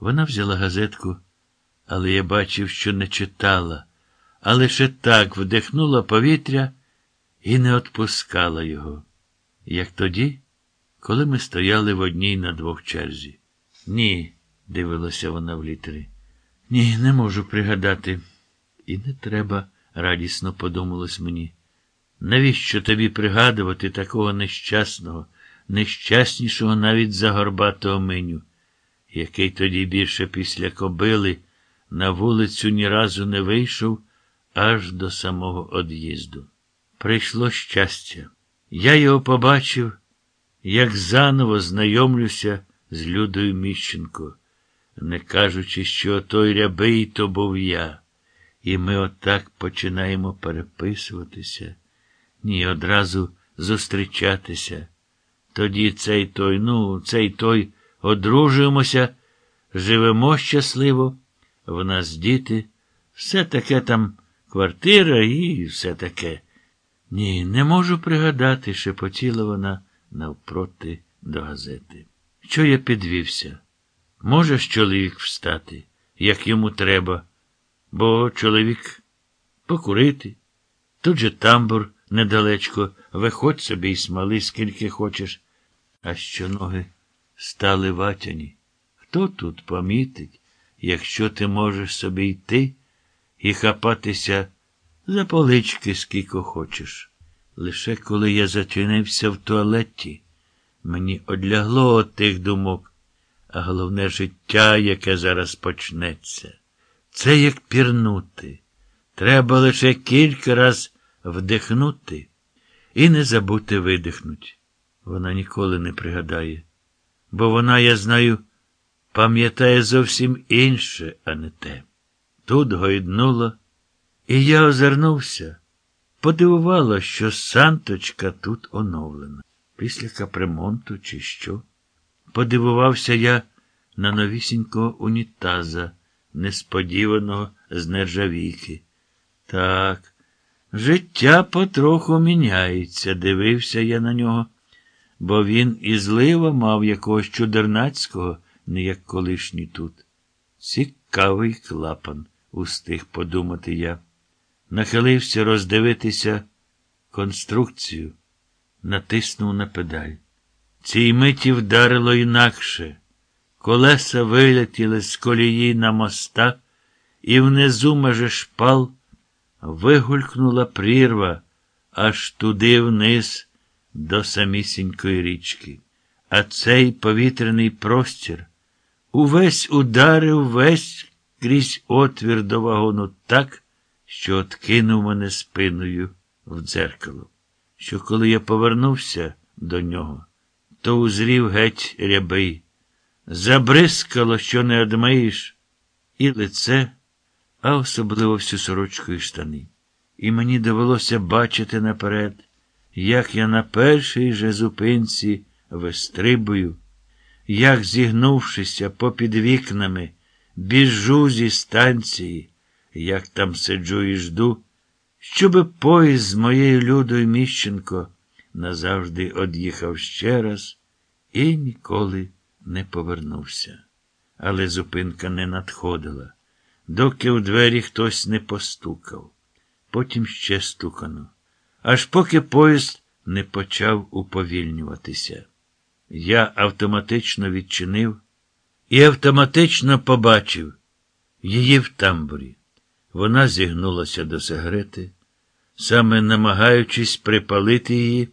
Вона взяла газетку, але я бачив, що не читала, а лише так вдихнула повітря і не отпускала його. Як тоді, коли ми стояли в одній на двох черзі. Ні, дивилася вона в літері. Ні, не можу пригадати. І не треба, радісно подумалось мені. Навіщо тобі пригадувати такого нещасного, нещаснішого навіть за горбатого меню, який тоді більше після кобили на вулицю ні разу не вийшов аж до самого од'їзду. Прийшло щастя. Я його побачив, як заново знайомлюся з Людою Міщенко, не кажучи, що той рябий то був я, і ми отак починаємо переписуватися, ні, одразу зустрічатися. Тоді цей той, ну, цей той одружуємося, живемо щасливо, в нас діти, все таке там квартира і все таке. Ні, не можу пригадати, шепотіла вона навпроти до газети. Що я підвівся? Може чоловік встати, як йому треба, бо чоловік покурити. Тут же тамбур недалечко, виходь собі й смали, скільки хочеш, а що ноги стали ватяні. Хто тут помітить, якщо ти можеш собі йти і хапатися за полички, скільки хочеш? Лише коли я зачинився в туалеті, мені одлягло від тих думок, а головне життя, яке зараз почнеться. Це як пірнути. Треба лише кілька раз вдихнути і не забути видихнуть. Вона ніколи не пригадає, бо вона, я знаю, пам'ятає зовсім інше, а не те. Тут гойднуло, і я озирнувся. Подивувало, що санточка тут оновлена. Після капремонту, чи що. Подивувався я на новісінького унітаза, несподіваного з нержавійки. Так, життя потроху міняється, дивився я на нього, бо він і злива мав якогось чудернацького, не як колишній тут. Цікавий клапан, устиг подумати я. Нахилився роздивитися конструкцію, натиснув на педаль. Цій миті вдарило інакше. Колеса вилетіли з колії на моста, і внизу меже шпал вигулькнула прірва аж туди вниз до самісінької річки. А цей повітряний простір увесь ударив весь крізь отвір до вагону так, що откинув мене спиною в дзеркало. Що коли я повернувся до нього, то узрів геть рябий. Забризкало, що не одмиєш, і лице, а особливо всю сорочку і штани. І мені довелося бачити наперед, як я на першій же зупинці вистрибую, як, зігнувшися попід вікнами, біжу зі станції, як там сиджу і жду, щоби поїзд з моєю Людою Міщенко назавжди од'їхав ще раз і ніколи не повернувся. Але зупинка не надходила, доки у двері хтось не постукав. Потім ще стукано, аж поки поїзд не почав уповільнюватися. Я автоматично відчинив і автоматично побачив її в тамбурі. Вона зігнулася до сигарети, саме намагаючись припалити її,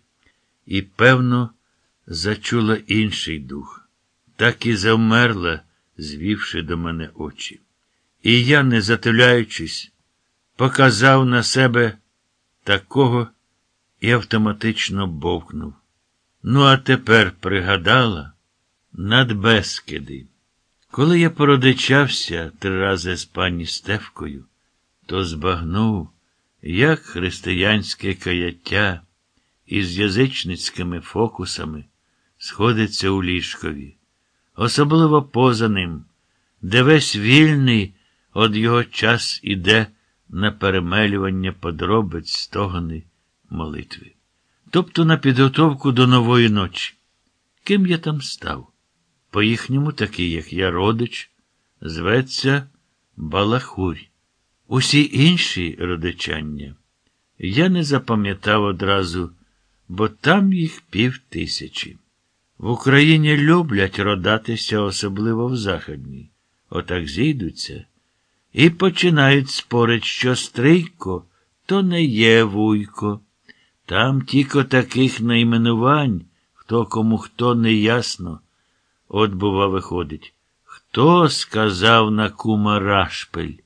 і, певно, зачула інший дух, так і завмерла, звівши до мене очі. І я, не затуляючись, показав на себе такого і автоматично бовкнув. Ну, а тепер пригадала над Бескиди. Коли я породичався три рази з пані Стевкою, то збагнув, як християнське каяття із язичницькими фокусами сходиться у ліжкові, особливо поза ним, де весь вільний од його час іде на перемелювання подробиць стогани молитви. Тобто на підготовку до нової ночі. Ким я там став? По їхньому такий, як я родич, Зветься Балахурь. Усі інші родичання я не запам'ятав одразу, бо там їх пів тисячі. В Україні люблять родатися, особливо в Західній. Отак зійдуться і починають спорить, що Стрийко то не є вуйко. Там тільки таких найменувань, хто кому хто не ясно. От, бува, виходить. Хто сказав на кума Рашпель?